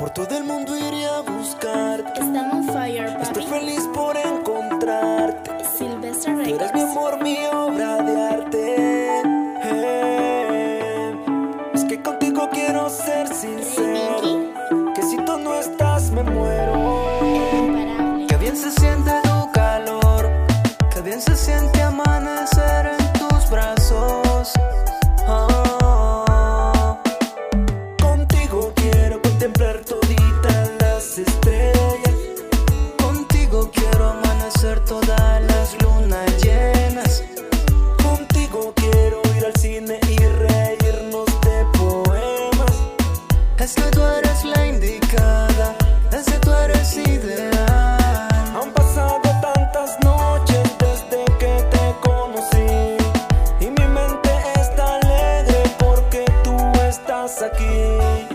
Por todo el mundo iré a buscarte. Estamos fire, papi.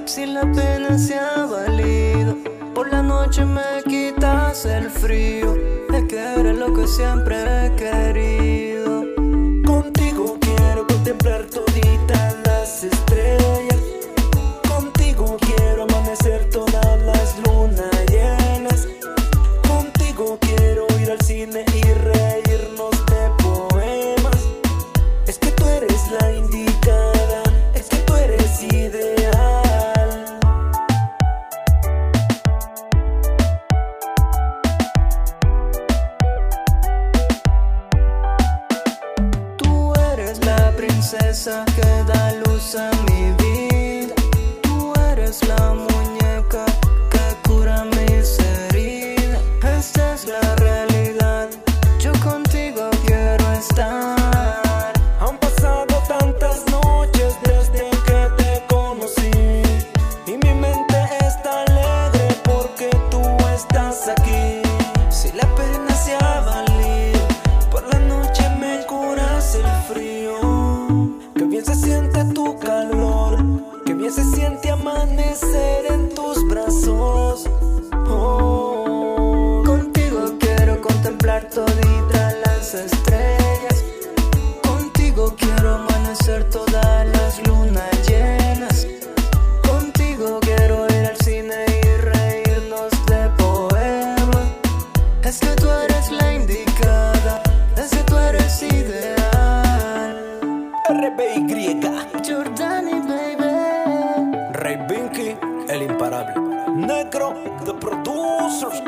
Si la pena se ha valido, por la noche me quitas el frío. Es que eres lo que siempre he querido. Princesa que da luz a mi vida. Tú eres la muñeca que cura mis heridas. Esta es la realidad. Yo contigo quiero estar. Han pasado tantas noches desde que te conocí. Y mi mente está alegre porque tú estás aquí. Si la pena se ha valido, por la noche me curas el frío. estrellas. Contigo quiero amanecer todas las lunas llenas. Contigo quiero ir al cine y reírnos de poema. Es que tú eres la indicada, es que tú eres ideal. RBY. Jordani, baby. Ray Binky, el imparable. Negro the producers.